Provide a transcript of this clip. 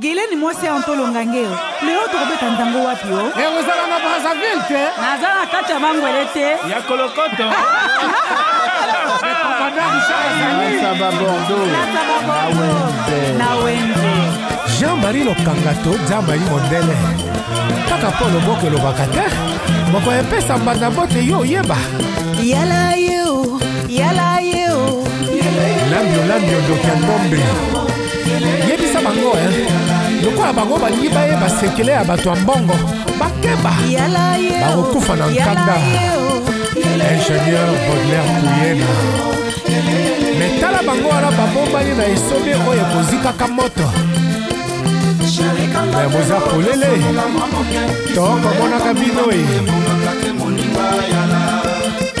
Gilene mwasi ya Ntolo Ngangeo, leo tokobeta nzango wapi o? Oh? Eh, ozala na Brazzaville te? Naza na kati ya mangwele te. Ya kolokoto. Nasaba Bordeaux. Nasaba Bordeaux. Na Wenze. Jean-Marie Lokangato, Jean-Marie Mondele. Kaka mpo loboko elobaka te. Moko epesa mbanda mbote yo oyeba. Yala yo, yala yo. Lambio, lambio, dokian bombe. yebisa bango eh. lokola bango balingi bayeba sekele ya bato ya mbongo bakeba bakokufa na nkanda ingénieur baudelaire kuyena me tala bango wana babombani na esobe oyo ekozikaka moto me boza polele tokomonaka bino e